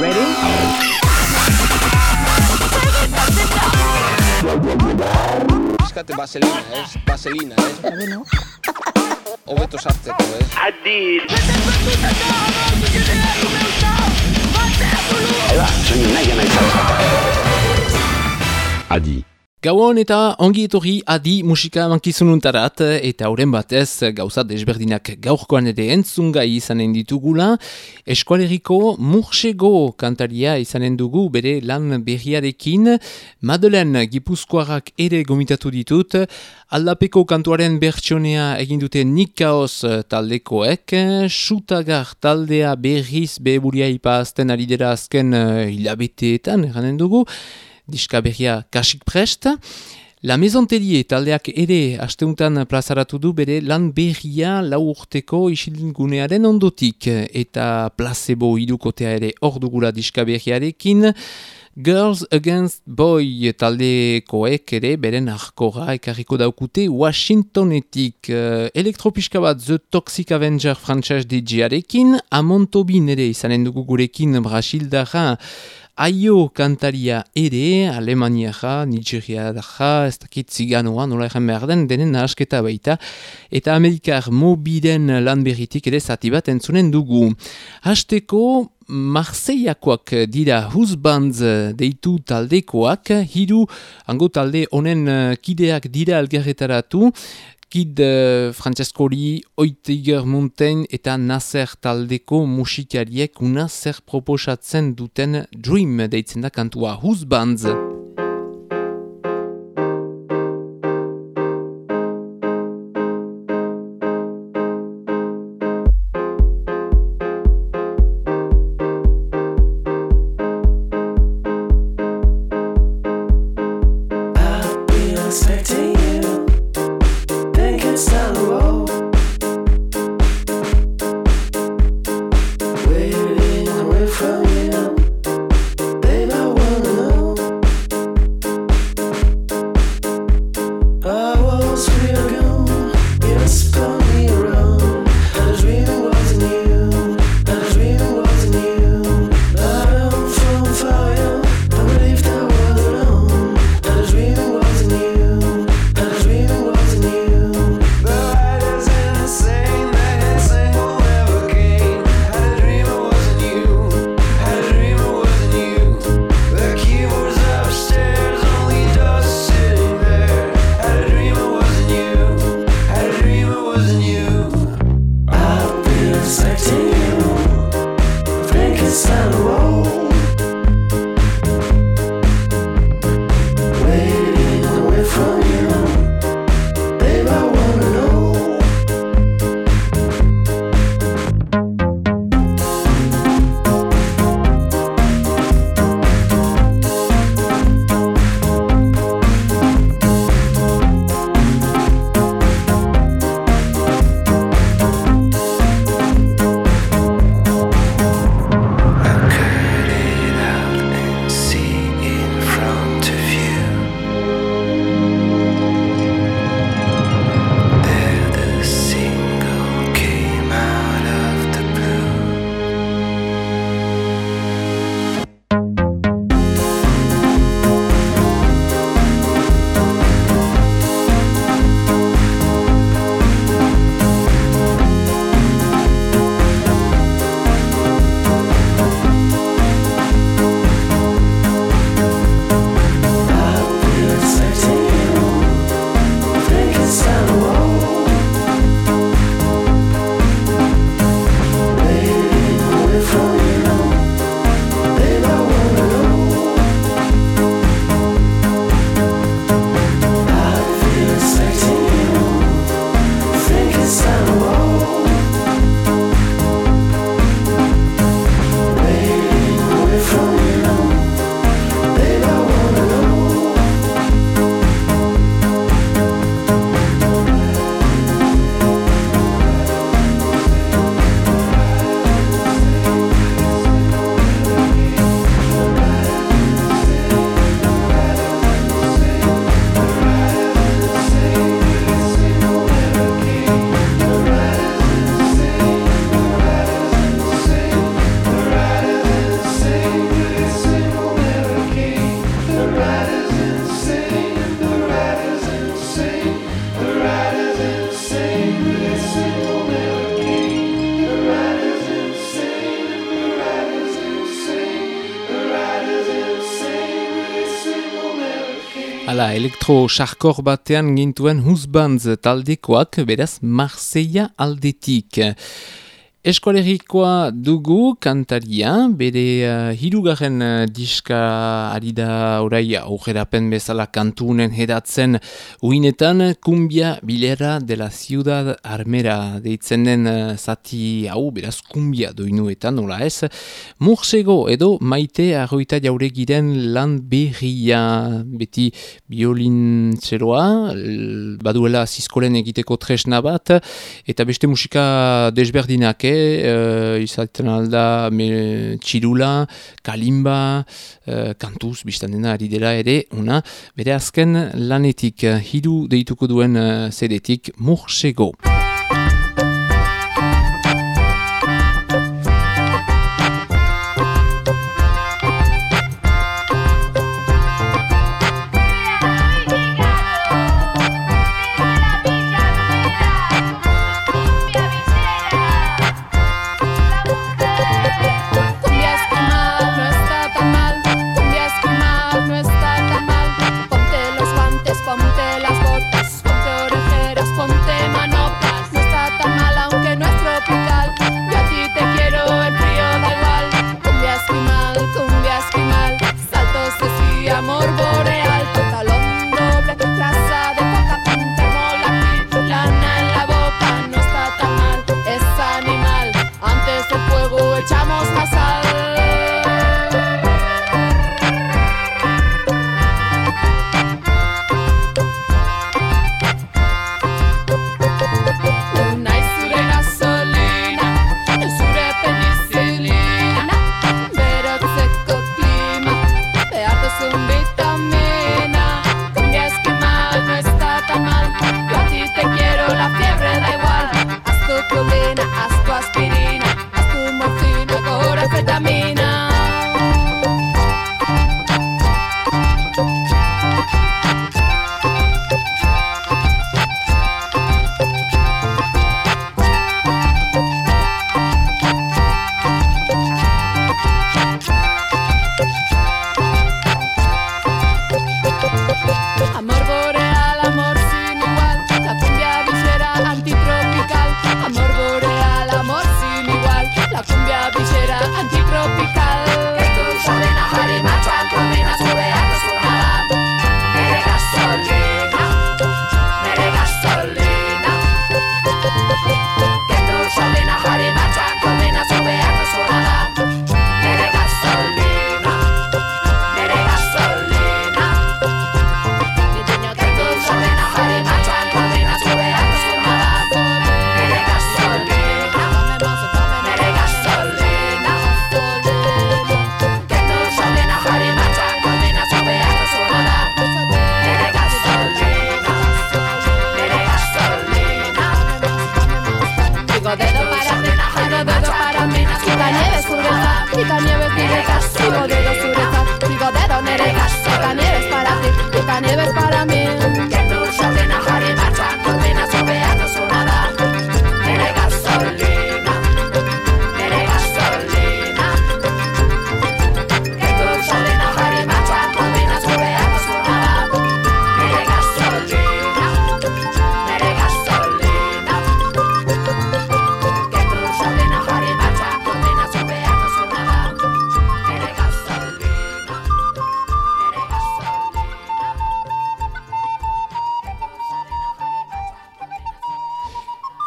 Ready? Eskate vaselina, ez? Vaselina, ez? Bueno, Hobeto sartzeko, ez? Adid. Adi. Gauan eta ongi etorri adi musika mankizununtarat eta horren batez gauza desberdinak gaurkoan ere entzungai izanen ditugula. Eskualeriko Mursego kantaria izanen dugu bere lan berriarekin. Madelen Gipuzkoarak ere gomitatu ditut. Aldapeko kantuaren bertsionea egin dute Nik Kaos taldekoek. Sutagar taldea berriz beburia ipazten ari dira azken uh, hilabeteetan eranen dugu diska berria kasik prest. La Maison Tellier taldeak ere asteuntan plazaratu du bere lan berria lau urteko isilingunearen ondotik eta placebo idukotea ere hor dugula diska berriarekin. Girls Against Boy taldekoek ere beren arkora ekarriko daukute Washingtonetik uh, elektropiska bat The Toxic Avenger franchise DJ-arekin Amontobin ere izanen dugu gurekin Brasildara Aio kantaria ere, Alemaniaja, Nigeriaja, ez dakit ziganoa, nola egen behar den, denen nahasketa baita, eta Amerikar mobilen lan berritik ere zati bat entzunen dugu. Hasteko, Marseillakoak dira husbandz deitu taldekoak, hiru hango talde honen kideak dira algerretaratu, Kid uh, Francesco Lee, Oitiger Mountain eta Nasser taldeko musikariek una zer proposatzen duten Dream deitzen da kantua Husbands. I've Hala, elektro-sarkor batean gintuen husbandz taldekoak, beraz, Marseilla aldetik. Eskolegikoa dugu kantaria, bere uh, hirugarren uh, diska ari da orai aurrerapen bezala kantunen hedatzen uinetan kumbia bilera de la ciudad armera. Deitzen den uh, zati hau, beraz kumbia doinuetan, nola ez, mursego edo maite arroita jauregiren lan berria, beti biolin txeroa, baduela zizkolen egiteko tresna bat, eta beste musika desberdinak, uh, izaten alda me, txirula, kalimba, uh, kantuz, biztan dena ari dela ere, una, bere azken lanetik, uh, hidu deituko duen uh, zedetik, mursego.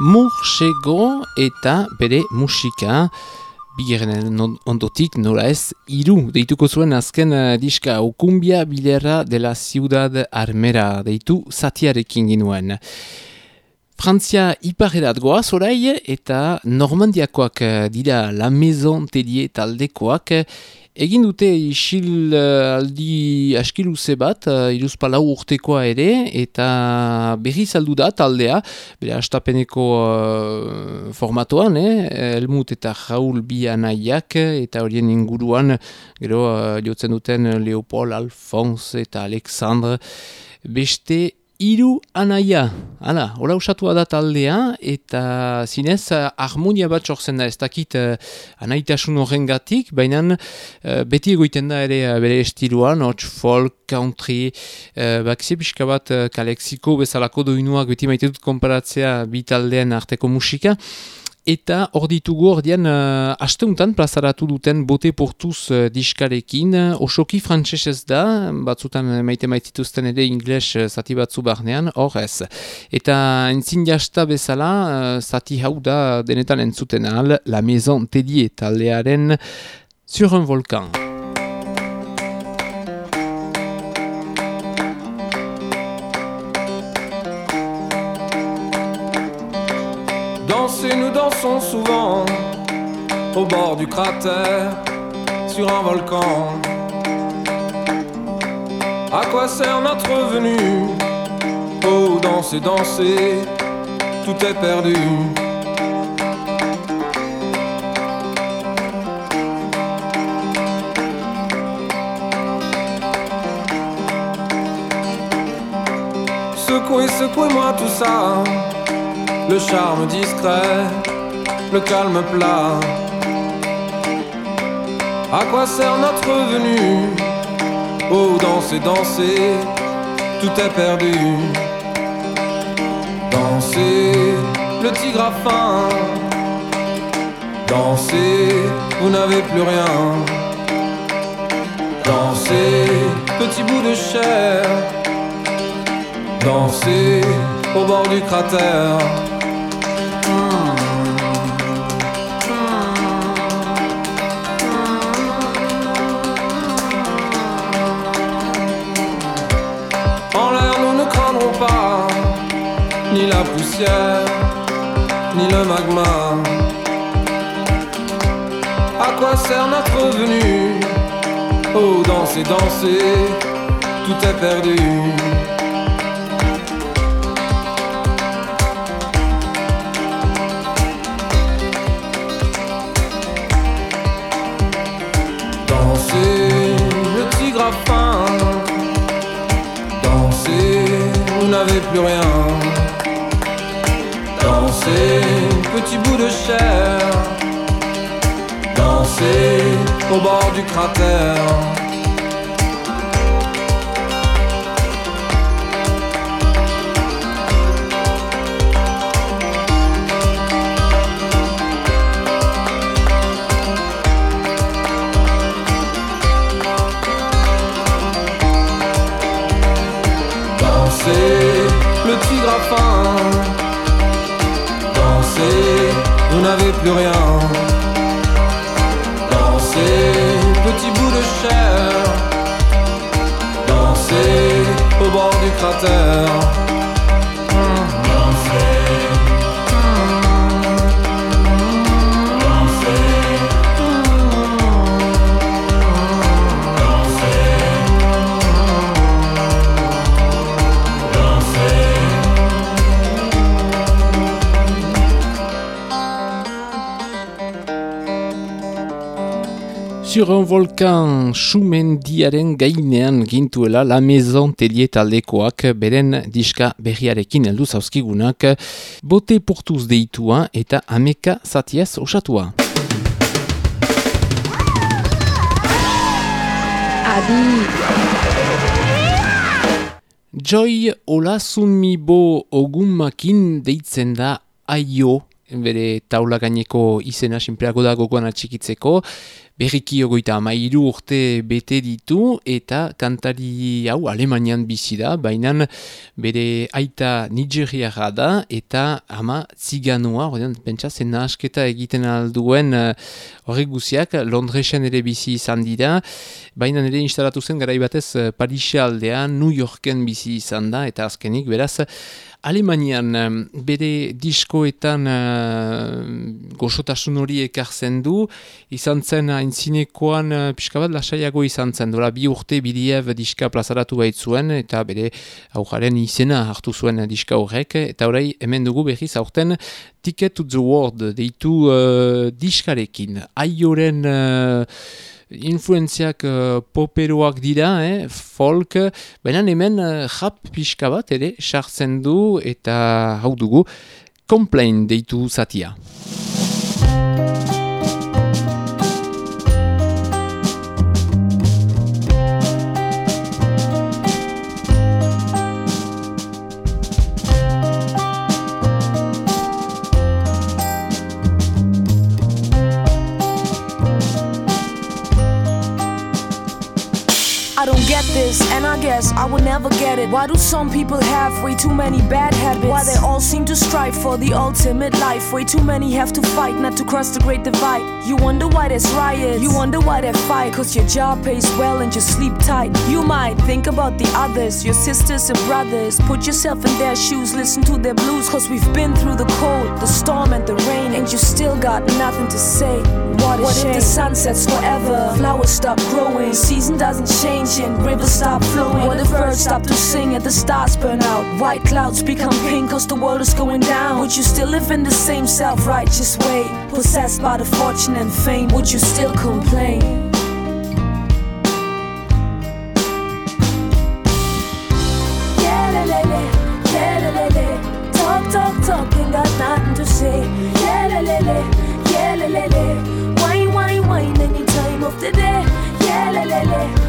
Mursego eta bere musika, bigarren on- ondotik nola ez, iru deituko zuen azken uh, diska okumbia bilera de la ciudad armera. Deitu zatiarekin ginuen. Frantzia iparerat goaz orai eta Normandiakoak eh, dira la maison telie taldekoak eh, egin dute isil eh, aldi askiluze bat, uh, iruzpalau urtekoa ere, eta berri saldu da taldea, bere astapeneko uh, formatoan, eh? Helmut eta Raul bi anaiak, eta horien inguruan, gero uh, jotzen duten Leopold, Alphonse eta Alexandre, beste Iru anaia, hala, hola usatua da taldea, eta zinez eh, harmonia bat sortzen da, ez dakit uh, anaitasun horren gatik, baina uh, beti egoiten da ere uh, bere estiluan, hotz folk, country, uh, bakzi pixka bat uh, kalexiko bezalako doinuak beti maite dut konparatzea bi taldeen arteko musika, Eta hor ditugu ordean uh, asteuntan plazaratu duten bote portuz uh, diskarekin, uh, osoki frantsesez da, batzutan maite maitzituzten ere ingles uh, zati batzu barnean, hor ez. Eta entzin jasta bezala, uh, zati hau da denetan entzuten al, la maison tedie taldearen sur un volcan. Dansons souvent au bord du cratère sur un volcan. À quoi sert notre venue Oh, danser, danser, tout est perdu. Secouez, secouez-moi tout ça le charme discret, le calme plat. À quoi sert notre venue? Oh, danser, danser, tout est perdu. Danser, le tigre a faim. Danser, vous n'avez plus rien. Danser, petit bout de chair. Danser au bord du cratère. En ni le magma. À quoi sert notre venue Oh, danser, danser, tout est perdu. Danser, le tigre a faim. Danser, vous n'avez plus rien. Petit bout de chair. Danser au bord du cratère. Sur un volcan sumendiaren gainean gintuela la maison telie taldekoak beren diska berriarekin heldu zauzkigunak. Bote portuz deitua eta ameka zatiez osatua. Adi, Joy Olasunmibo ogumakin deitzen da aio, bere taula gaineko izena sinpleago da gogoan atxikitzeko, berriki ogoita amairu urte bete ditu eta kantari hau Alemanian bizi da, baina bere aita nigeriara da eta ama ziganoa, ordean pentsa zen asketa egiten alduen eh, horrek guziak Londresen ere bizi izan dira, baina ere instalatu zen garai batez eh, Parise aldean, New Yorken bizi izan da eta azkenik beraz Alemanian em, bere diskoetan uh, gozotasun hori ekartzen du, izan zen aintzinekoan uh, pixka bat lasaiago izan zen, dola bi urte bidiev diska plazaratu baitzuen, eta bere aujaren izena hartu zuen diska horrek, eta orai hemen dugu berriz aurten Ticket to the World deitu uh, diskarekin. Aioren uh, influenziak uh, poperoak dira, eh, folk, baina hemen uh, rap pixka bat ere sartzen du eta hau dugu, complain deitu zatia. This, and I guess I will never get it. Why do some people have way too many bad habits? Why they all seem to strive for the ultimate life? Way too many have to fight not to cross the great divide. You wonder why there's riots, you wonder why they fight. Cause your job pays well and you sleep tight. You might think about the others, your sisters and brothers. Put yourself in their shoes, listen to their blues. Cause we've been through the cold, the storm, and the rain, and you still got nothing to say. What, what if the sun sets forever? Flowers stop growing, season doesn't change, and rivers stop flowing. What if birds stop to sing and the stars burn out? White clouds become pink cause the world is going down. Would you still live in the same self righteous way? Possessed by the fortune and fame, would you still complain? Talk, talk, ain't got nothing to say. Yeah, la, la, la, yeah, la, la, la. Wine, wine, wine, any time of the day. Yeah, la, la, la,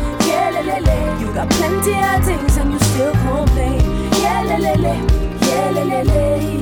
la. You got plenty of things and you still complain. Yeah, la, yeah, la, yeah, yeah.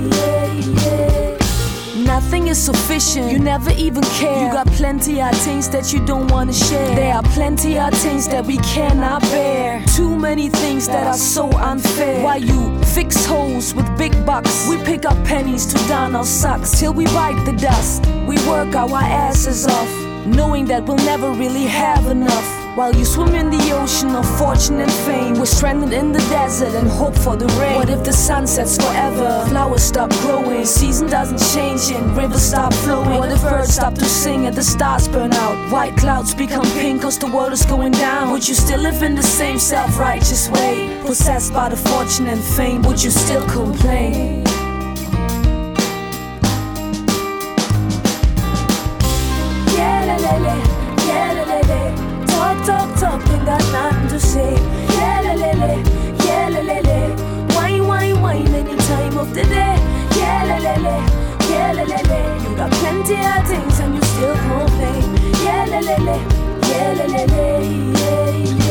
Nothing is sufficient, you never even care. You got plenty of things that you don't wanna share. There are plenty of things that we cannot bear. Too many things that are so unfair. Why you fix holes with big bucks? We pick up pennies to down our socks till we bite the dust. We work our asses off, knowing that we'll never really have enough. While you swim in the ocean of fortune and fame, we're stranded in the desert and hope for the rain. What if the sun sets forever? Flowers stop growing, season doesn't change, and rivers stop flowing. What if birds stop to sing and the stars burn out? White clouds become pink cause the world is going down. Would you still live in the same self righteous way? Possessed by the fortune and fame, would you still complain? La, la, la. You got plenty of things and you still complain. Yeah, la, la, la, yeah, la, la, la, yeah, yeah.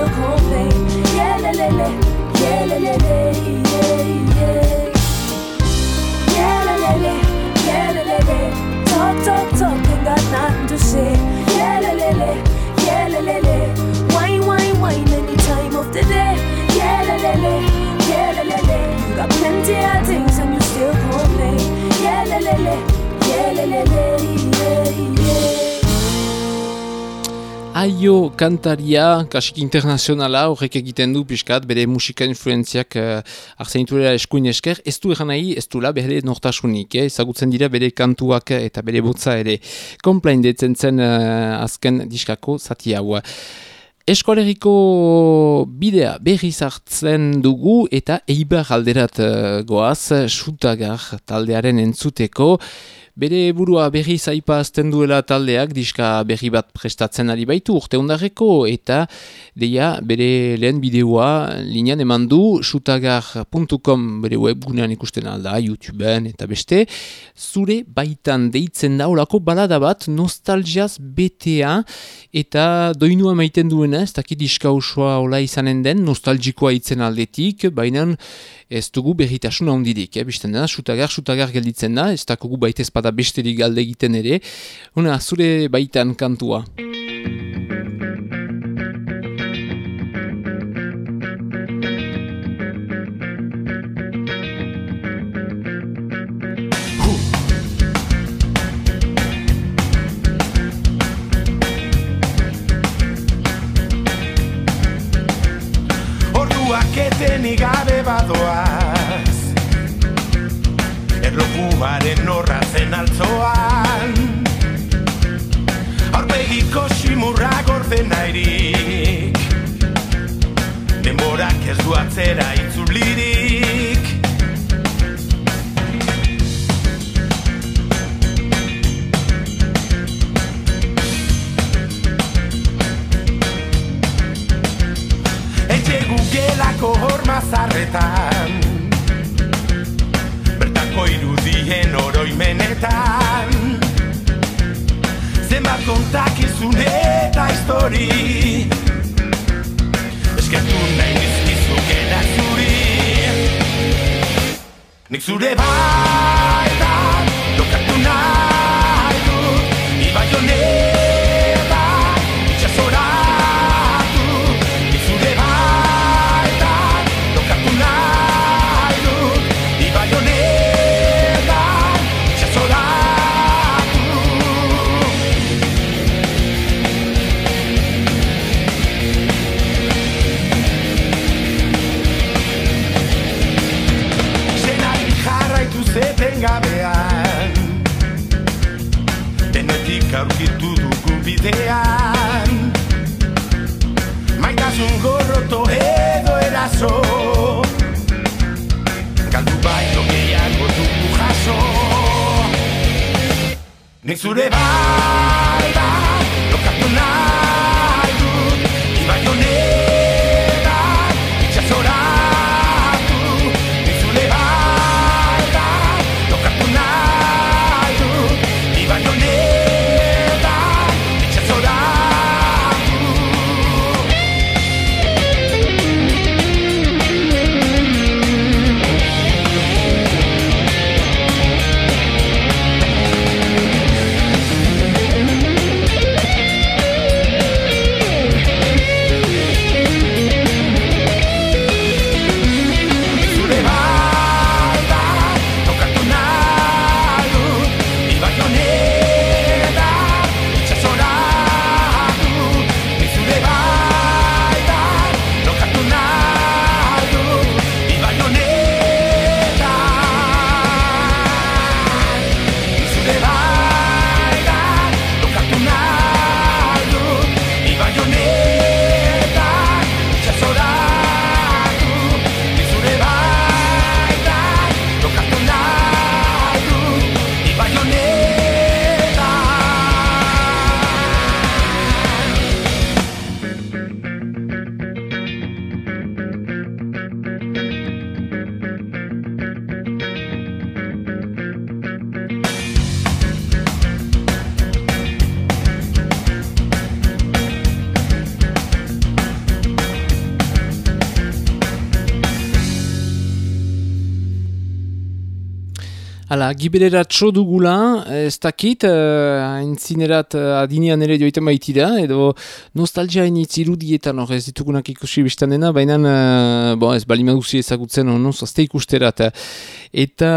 still complain. Yeah, le, le, le. Yeah, le, le, le. Yeah, yeah. Yeah, le, le, le. Yeah, le, le, le. Talk, talk, talk, and got nothing to say. Yeah, le, le, le. Yeah, le, le, le. Wine, wine, wine, any time of the day. Yeah, le, le, le. Yeah, le, le, le. You got plenty of things and you still complain. Yeah, le, le, le. Yeah, le, le, le. Aio kantaria, kasik internazionala, horrek egiten du pixkat, bere musika influenziak uh, arzenituela eskuin esker, ez du egan nahi, ez du la bere nortasunik, eh? ezagutzen dira bere kantuak eta bere botza ere. Komplain detzen zen uh, azken diskako zati hau. Eskoleriko bidea berriz hartzen dugu eta eibar alderat uh, goaz, sutagar taldearen entzuteko, Bere burua berri zaipa azten duela taldeak diska berri bat prestatzen ari baitu urte ondarreko eta deia bere lehen bideoa linean eman du sutagar.com bere webgunean ikusten alda, YouTubeen eta beste. Zure baitan deitzen da olako balada bat nostalgiaz betea eta doinua maiten duena ez dakit diska osoa ola izanen den nostalgikoa itzen aldetik, baina ez dugu berritasun ahondidik, eh, bizten dena, sutagar, sutagar gelditzen da, ez dakogu baita espada besterik galde egiten ere, una, zure baitan kantua. Ni gabe badoaz Erlojuaren horratzen altzoan. Aurpegiko simurra gorde nahirik. Denborak ez du atzera gugelako horma zarretan Bertako irudien oroimenetan. Zenbat kontakizun eta histori. Eskertu nahi nizkizukenak zuri. Nik zure baitan Nik zure baita Hala, giberera dugula, ez dakit, uh, aintzinerat uh, adinean ere joiten baitira, edo nostalgia hainitz irudietan hor ez ditugunak ikusi biztan dena, baina uh, bo, ez bali maduzi ezagutzen hor zazte ikusterat. Eta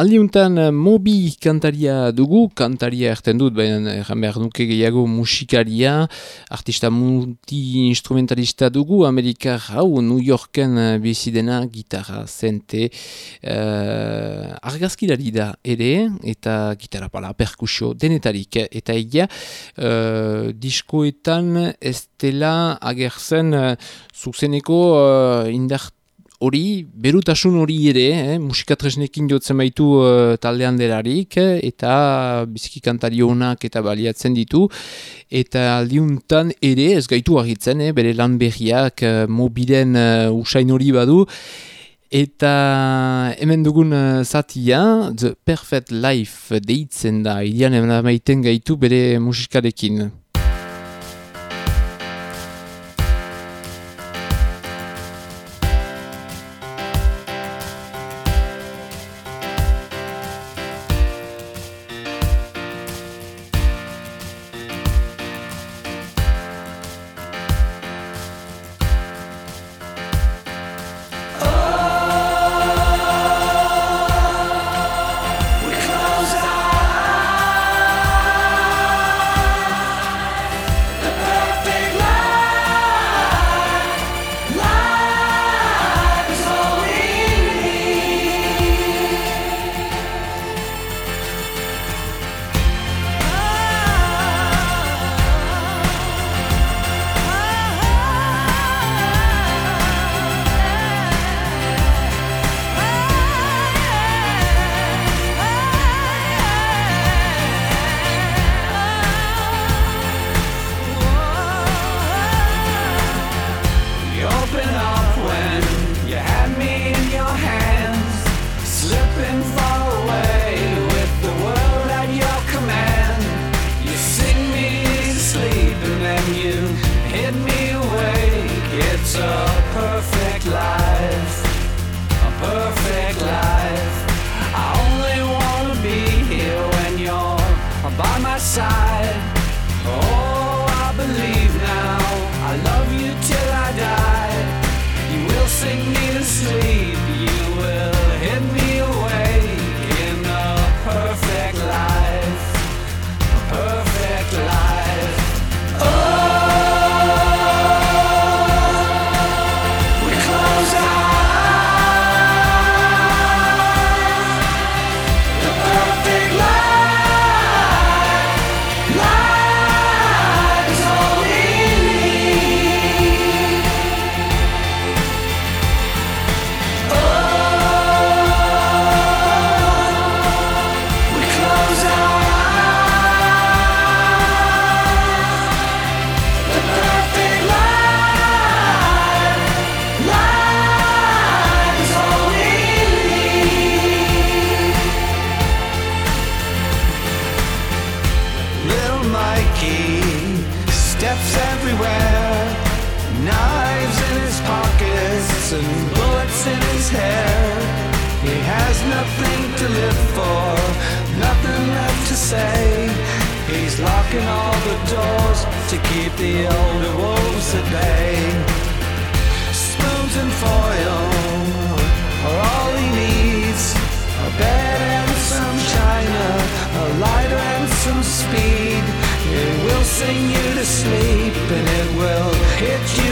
aldiuntan mobi kantaria dugu, kantaria erten dut, baina erran behar nuke gehiago musikaria, artista multi-instrumentalista dugu, Amerikar hau New Yorken uh, bizi dena, gitarra, zente, uh, argazkilari da ere, eta gitarra pala, perkusio, denetarik, eta egia, uh, diskoetan ez dela agertzen uh, zuzeneko uh, indar hori, berutasun hori ere, eh, musikatresnekin jotzen baitu uh, taldean delarik, eh, eta biziki kantari honak eta baliatzen ditu, eta aldiuntan ere ez gaitu agitzen, eh, bere lan berriak uh, mobilen uh, usain hori badu, Eta hemen dugun uh, zatia, The Perfect Life deitzen da, idian hemen amaiten gaitu bere musikarekin. To sleep and it will hit you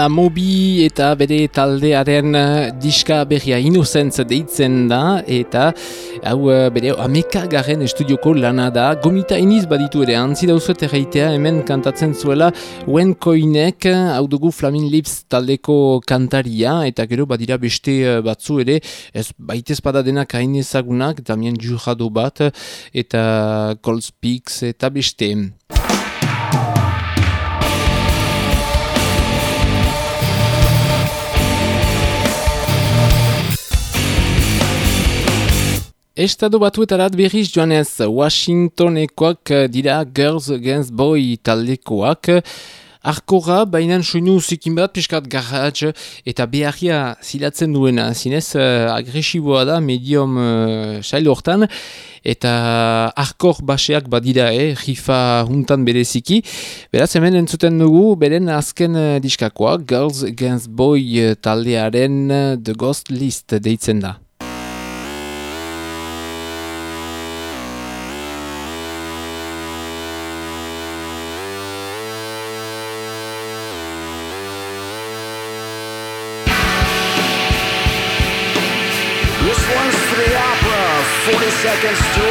Hala, Mobi eta bere taldearen eh, diska berria Innocence deitzen da, eta hau eh, bere ameka garen estudioko lana da. Gomita iniz baditu ere, antzi dauzuet erreitea hemen kantatzen zuela Wen Koinek, hau dugu Flamin Lips taldeko kantaria, eta gero badira beste eh, batzu ere, ez baitez bada denak hain ezagunak, Damien Jurado bat, eta Cold Speaks eta beste. Estado batuetarat berriz joanez, Washingtonekoak eh, dira Girls Against Boy taldekoak. Arkora, bainan soinu zikin bat, piskat garage, eta beharria zilatzen duena, zinez uh, agresiboa da, medium uh, sail hortan, eta arkor baseak badira, eh, rifa huntan bereziki. Beraz, hemen entzuten dugu, beren azken uh, diskakoa, Girls Against Boy uh, taldearen uh, The Ghost List deitzen da. Just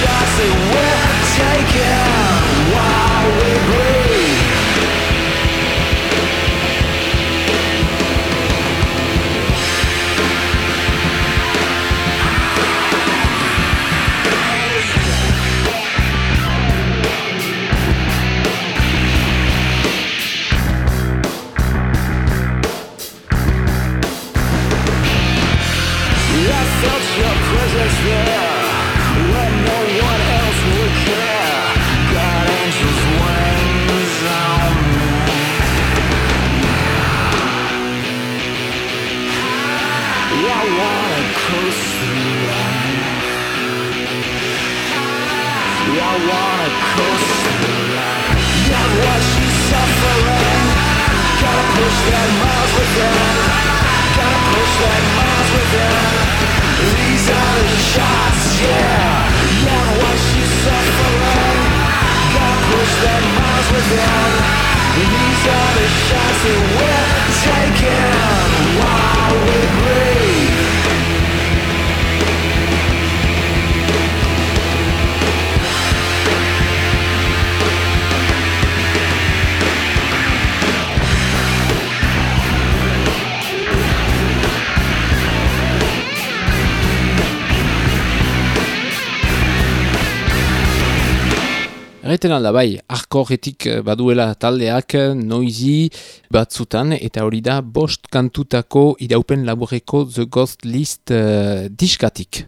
Does it will take it? Erraiten alda bai, arko horretik eh, baduela taldeak eh, noizi batzutan, eta hori da bost kantutako iraupen laburreko The Ghost List uh, diskatik.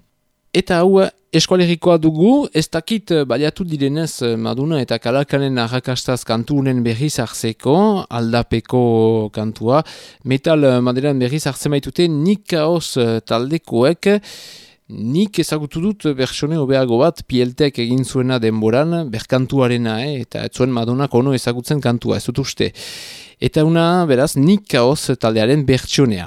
Eta hau eskualerikoa dugu, ez dakit baliatu direnez Maduna eta Kalakanen arrakastaz kantunen berriz hartzeko, aldapeko kantua, metal maderan berriz hartzen baitute nik kaos eh, taldekoek, Nik ezagutu dut bertsone hobeago bat pieltek egin zuena denboran, berkantuarena, eh? eta ez zuen Madonak ono ezagutzen kantua, ez dut uste. Eta una, beraz, nik kaos taldearen bertsionea.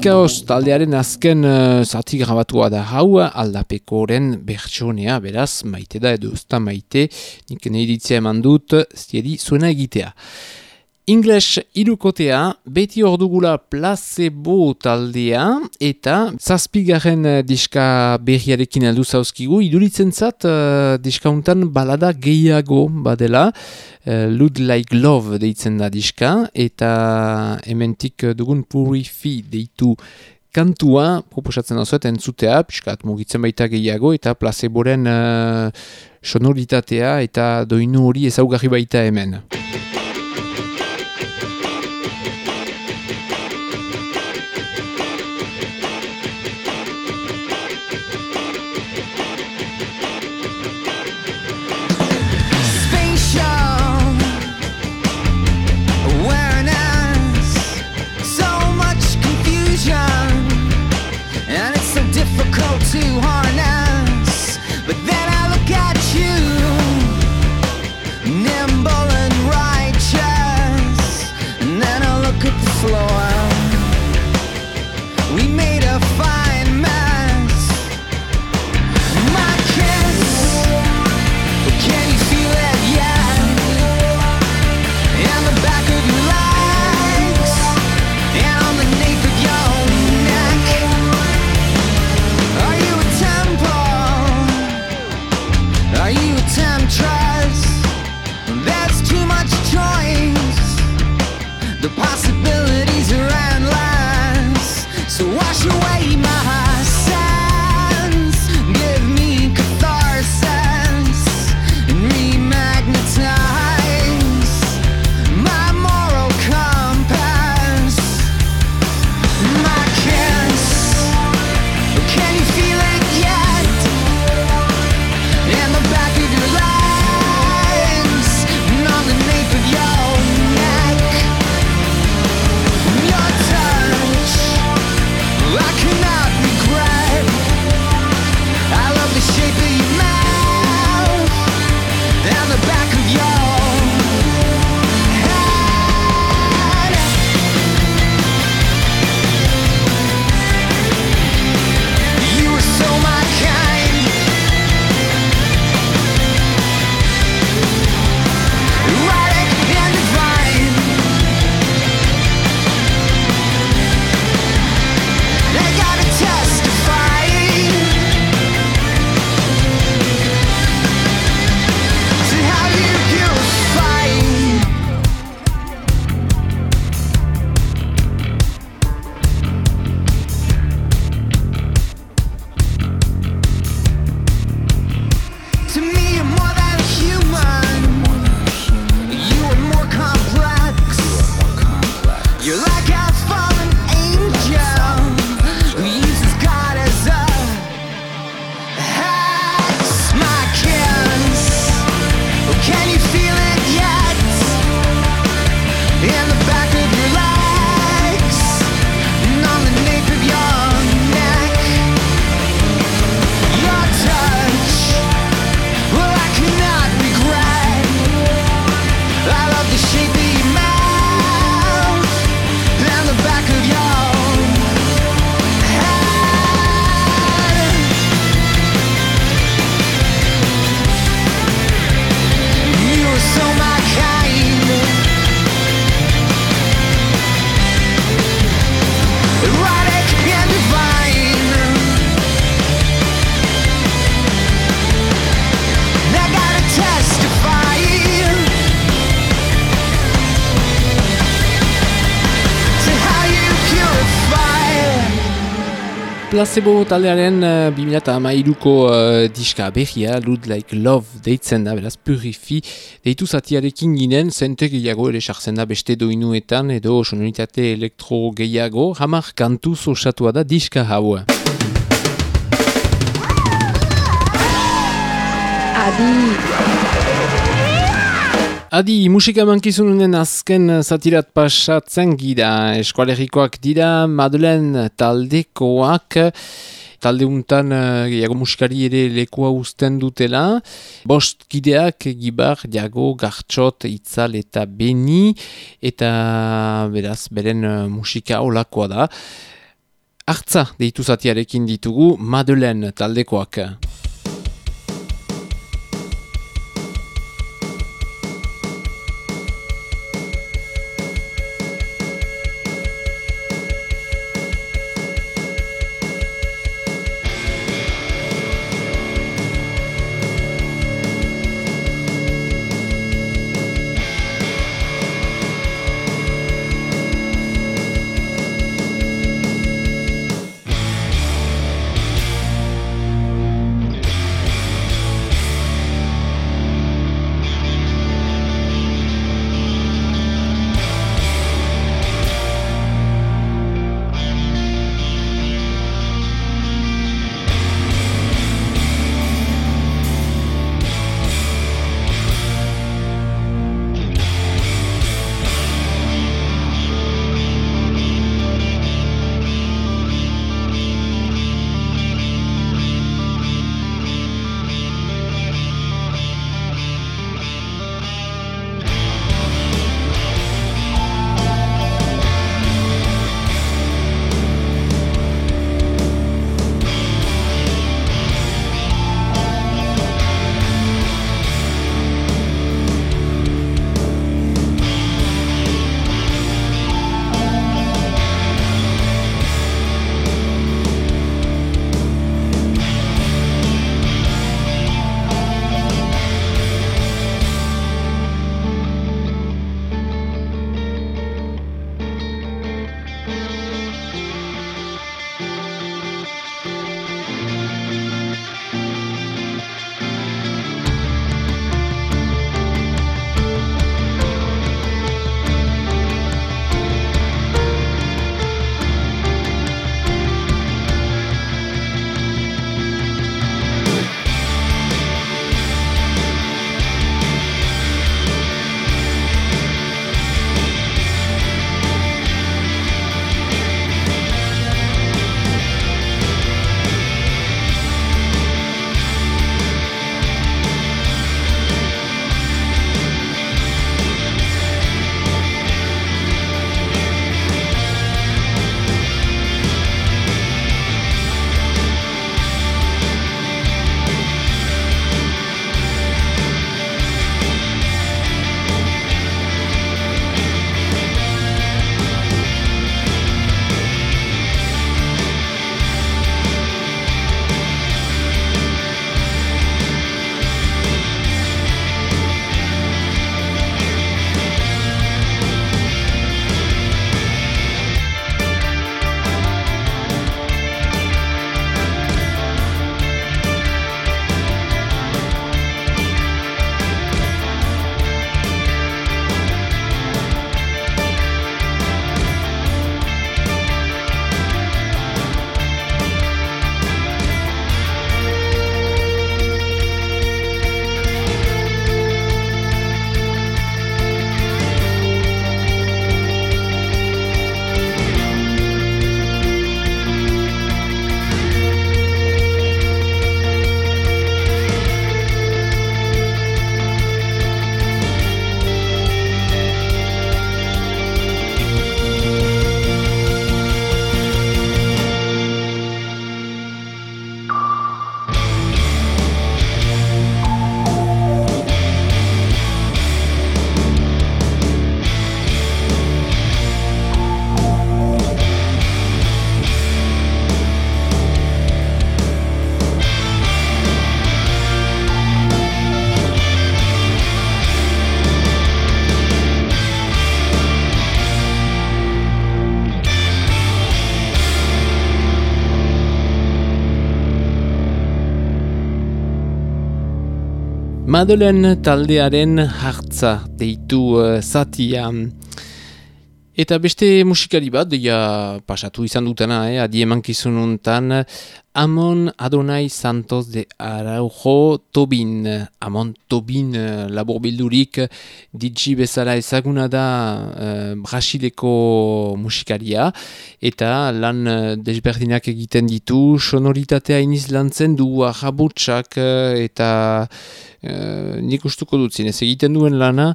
kaos taldearen azken uh, zati grabatua da hau aldapekoren bertsonea, beraz, maite da edo usta maite, nik nire eman dut, ziedi zuena egitea. English irukotea, beti ordugula placebo taldea, eta zazpigarren eh, diska berriarekin aldu zauzkigu, iduritzen zat uh, diskauntan balada gehiago badela, uh, Lud Like Love deitzen da diska, eta hementik eh, dugun purifi deitu kantua proposatzen oso eta entzutea, piskat mugitzen baita gehiago, eta placeboren uh, sonoritatea eta doinu hori ezaugarri baita hemen. Placebo taldearen uh, 2008ko uh, diska berria, Lood Like Love deitzen da, beraz purifi, deitu zatiarekin ginen, zente gehiago ere sartzen da beste doinuetan, edo sonoritate elektro gehiago, hamar kantuz osatua da diska hau. Adi, musika mankizununen azken zatirat pasatzen gira, eskualerikoak dira, Madeleine taldekoak, talde untan uh, gehiago musikari ere lekua uzten dutela, bost gideak gibar, jago, gartxot, itzal eta beni, eta beraz, beren uh, musika olakoa da. Artza deitu zatiarekin ditugu, Madeleine taldekoak. Madelen taldearen hartza deitu uh, zatia. Eta beste musikari bat, ja pasatu izan dutena, eh, adi emankizununtan, Amon Adonai Santos de Araujo Tobin. Amon Tobin eh, labur bildurik DJ bezala ezaguna da uh, Brasileko musikaria eta lan uh, desberdinak egiten ditu, sonoritatea iniz lantzen du ahabutsak uh, eta uh, nik ustuko dut zinez egiten duen lana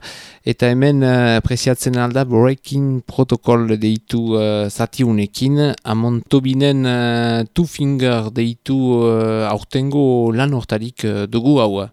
eta hemen uh, preziatzen alda Breaking Protocol deitu uh, zatiunekin Amon Tobinen uh, Two Finger deitu uh, aurtengo lan hortarik uh, dugu hau.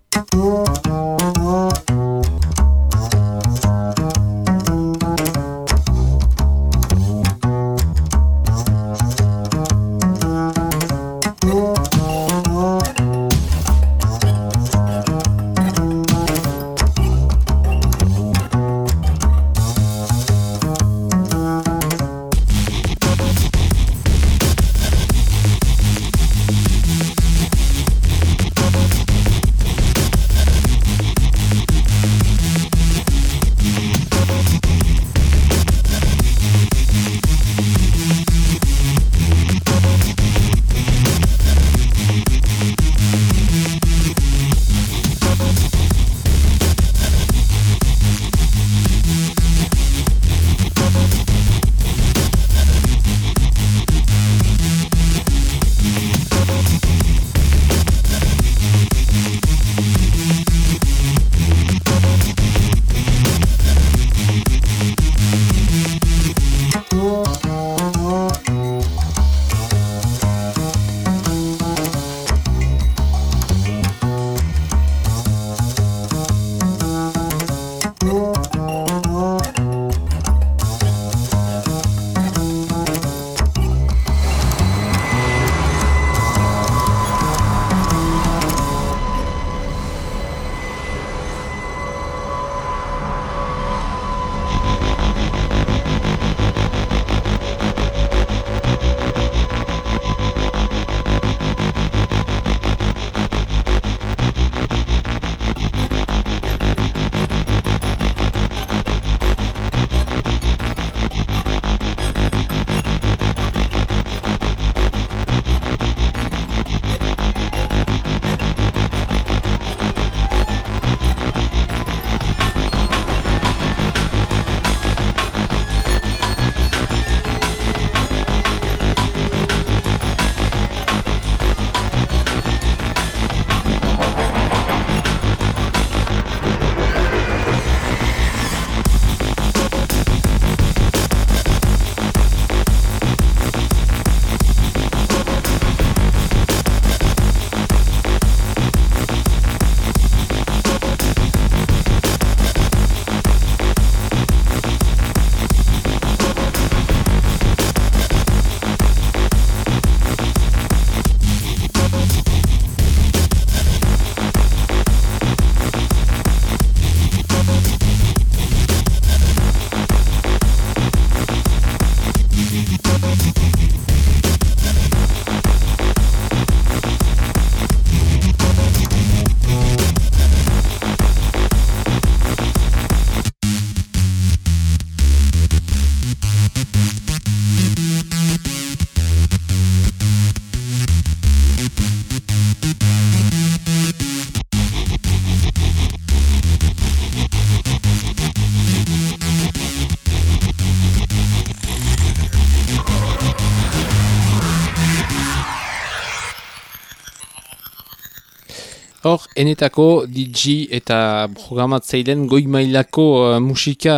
Enetako DJ eta programatzeilen goi mailako uh, musika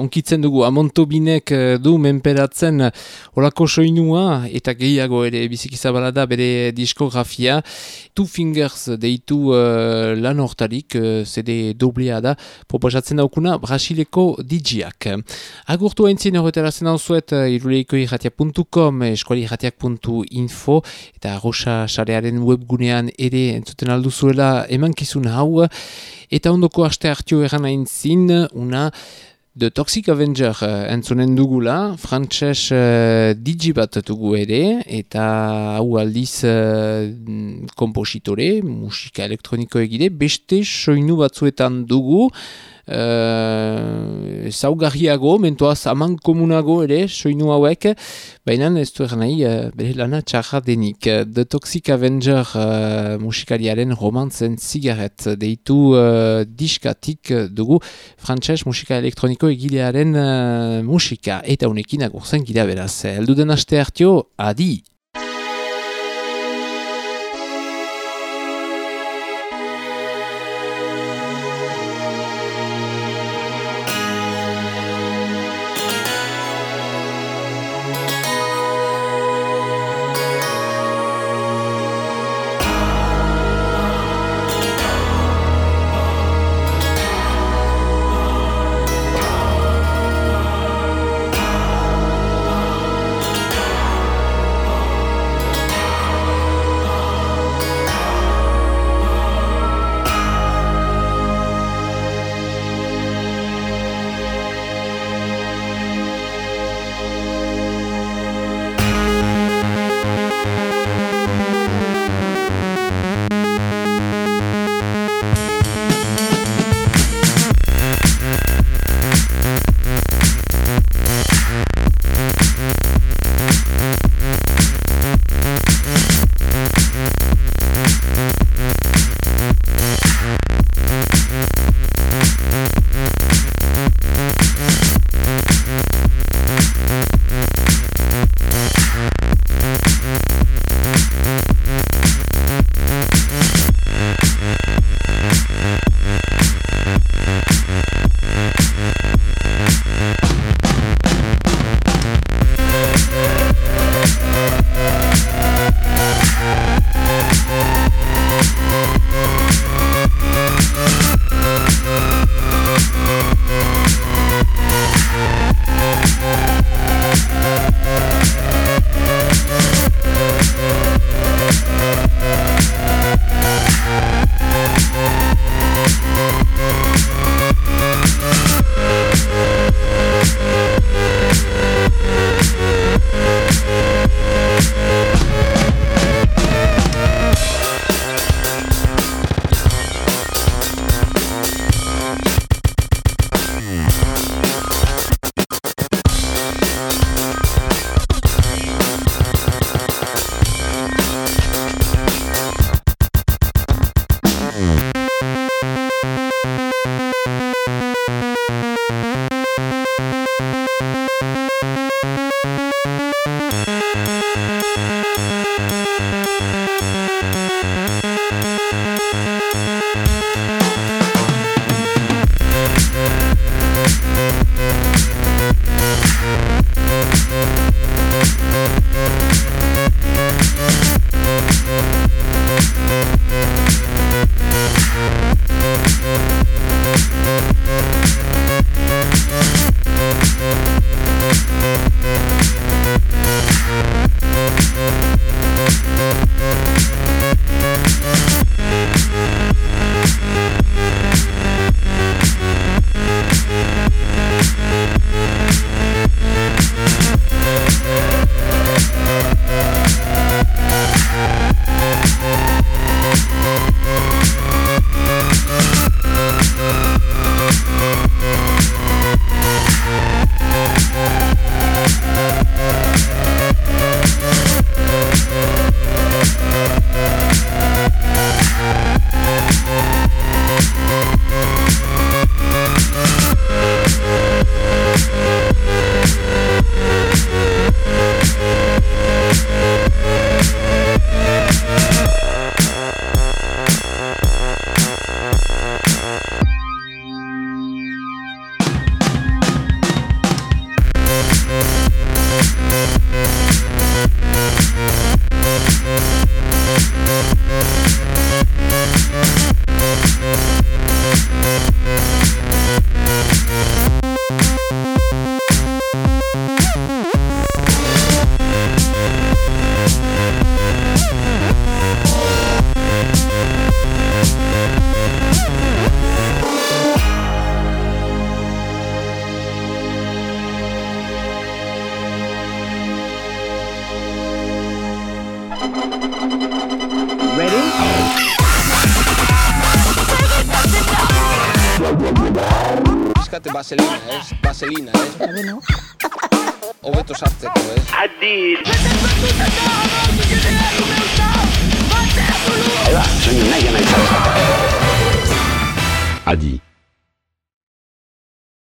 onkitzen dugu. Amontobinek uh, du menperatzen olako soinua eta gehiago ere bizikizabala da bere diskografia. Two Fingers deitu uh, lan hortarik, uh, CD doblea da, proposatzen daukuna Brasileko DJ-ak. Agurtu haintzin horretarazen hau zuet uh, iruleiko irratia.com, eskuali eta rosa sarearen webgunean ere entzuten alduzuela emankizun hau, eta ondoko aste hartio eran hain zin, una The Toxic Avenger uh, entzunen dugula, frantses uh, digi bat dugu ere, eta hau aldiz uh, kompositore, musika elektroniko egide, beste soinu batzuetan dugu, uh, zaugarriago, mentoaz aman komunago ere, soinu hauek, baina ez du nahi, uh, bere lana txarra denik. The Toxic Avenger uh, musikariaren romantzen zigaret deitu uh, diskatik dugu frantses musika elektroniko egilearen uh, musika eta honekin agurzen gira beraz. Elduden aste hartio, adi!